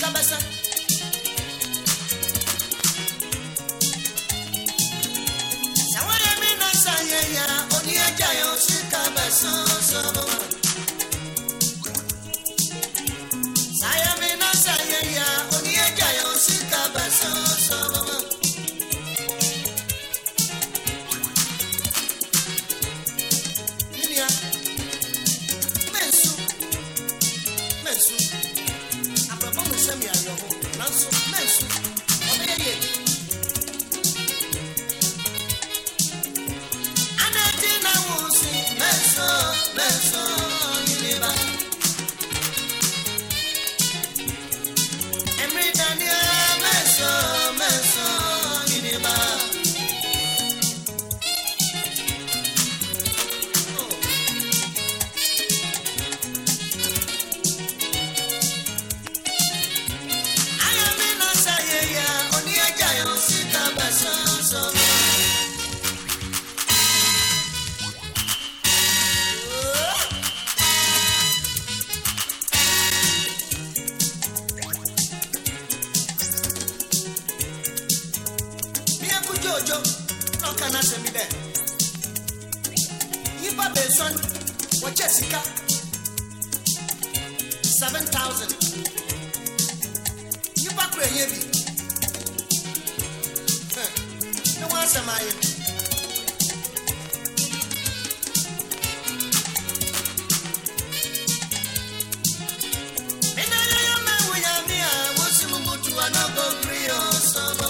kabasa ojo lọkà náà sẹmi dẹ yípa bẹẹsán wọjẹ sika seven thousand yípa kura yẹ bi ẹ wọn asẹm ayé. Another real summer.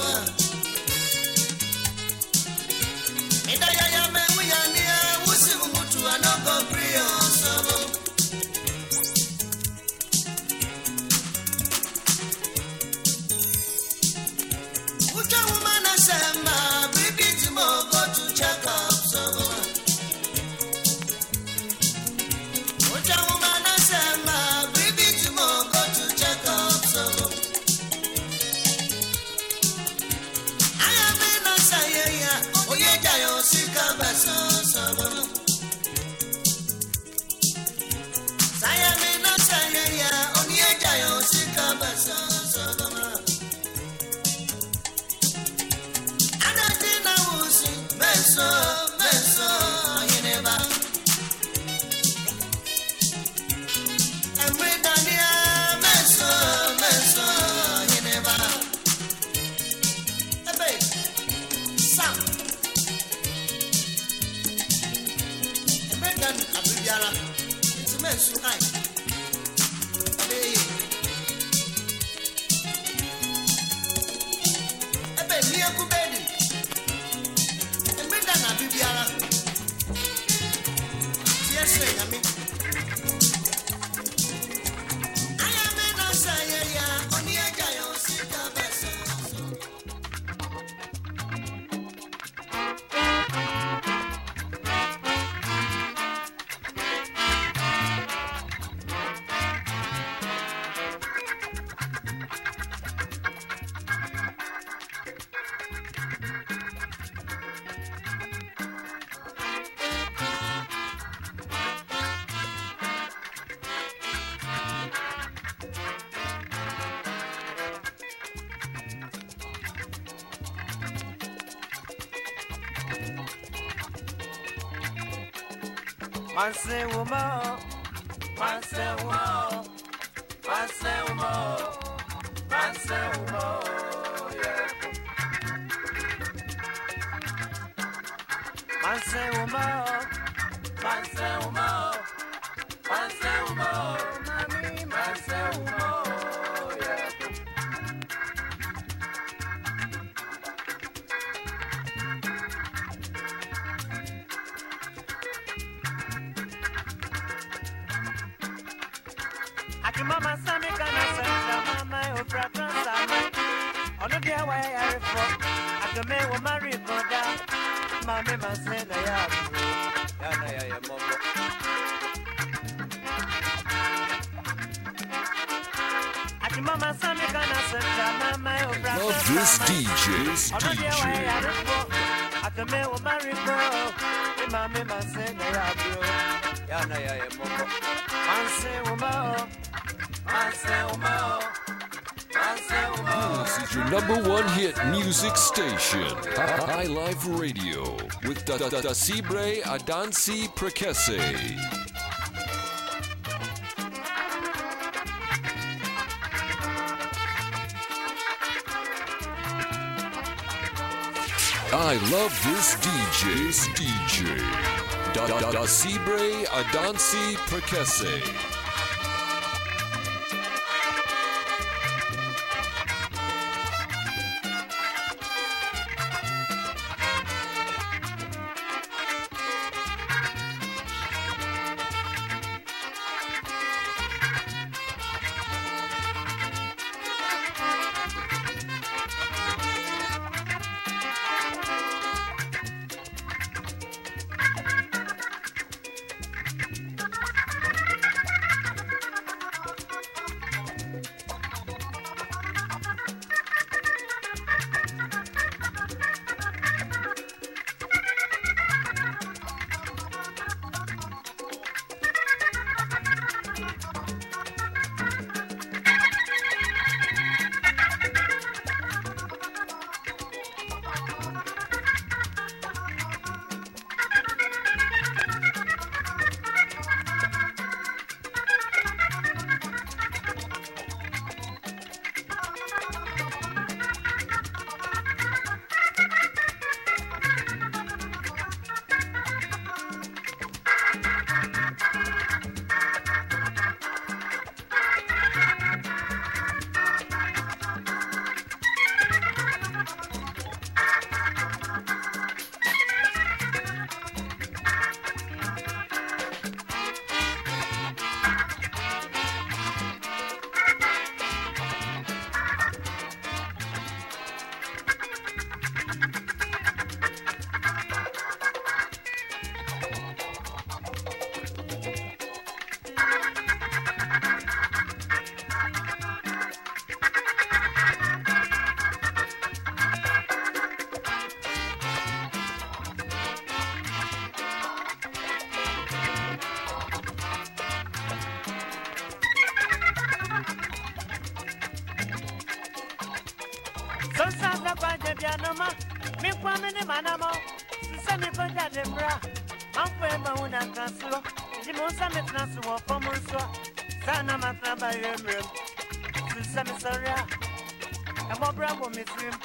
Man say woman, man say woman, man say woman, man say woman. But your mama said me gonna send your mama your fragrance on me. On the day why I refer, I can make one marry for that. Mommy must say na ya, ya na ya ya mama. Mama said me gonna send your mama your fragrance on me. This DJ, this DJ. Atome wo maribo, imami masene ya bro, ya na ya ya moko. Anse wo mao. This is your number one hit music station, High Life Radio, with Da Da Da Sibre Adansi Prekese. I love this DJ. This DJ. Da Da Da Sibre Adansi Prekese. mama mi kwa mi ni mana mo. Sise mi ko jade mra ma n fo ema wo na nka si lo. Ndi mo nsa mi tena si wɔ fɔm nso a saa na ma tena ba yɛ mmerɛ mu sise mi sɔre a ɛmɔ bra bɔ mi tirim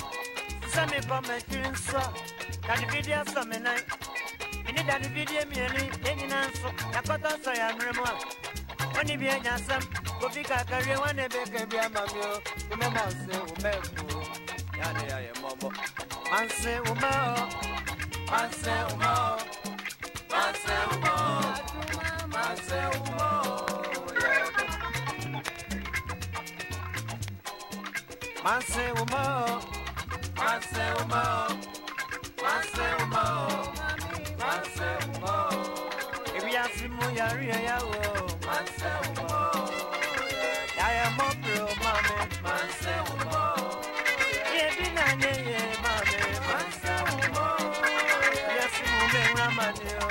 sise mi bɔ ma akyiri nso a dadibidi asɔ mi nan mi ni dadibidi mmienu yɛn nyinaa nso yɛkɔtɔ sɔ yɛ mmerɛ bi enya asɛm kofi kakari wɔn na ebe kebi ama mi o. Wɔn. yade ya ye mobo manse umao manse umao manse umao manse umao manse umao manse umao manse umao manse umao ebi asimu yari ya yawo Daniel.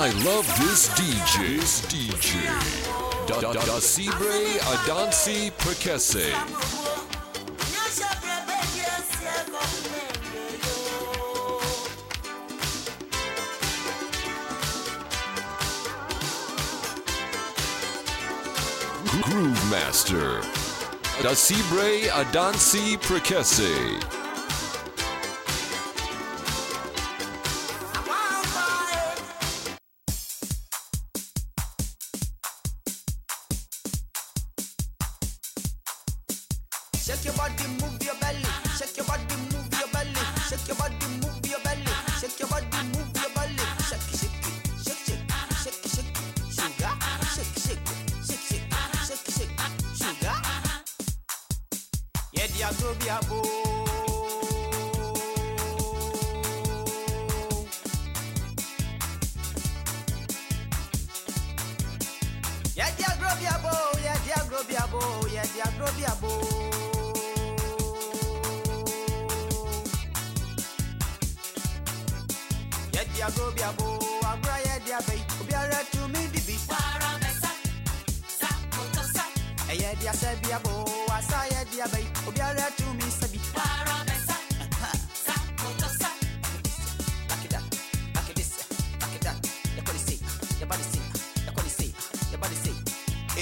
I love this DJ. This DJ. Da da da Sibre Adansi Perkese. Groove Master. Da Sibre Adansi Perkese. a zobi a bo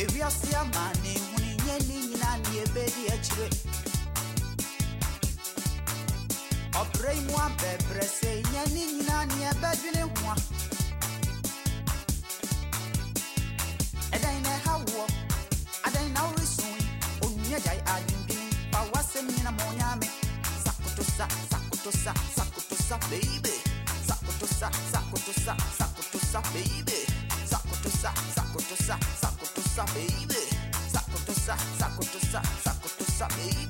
ewiase ama ne nhuninye nina nyinaa ne yɛbɛdi akyire ɔbrɛ yi mu abɛbrɛ sɛ nyɛ ne nyinaa ne yɛbɛdwene ho a ɛdan na pawase woɔ adan na woresui Sakutosa, gyae sakutosa fa Sakutosa, nyina sakutosa ɔnyaame Sakutosa, sakotosa saco tosa, baby. Saco tosa, saco tosa, saco tosa, baby.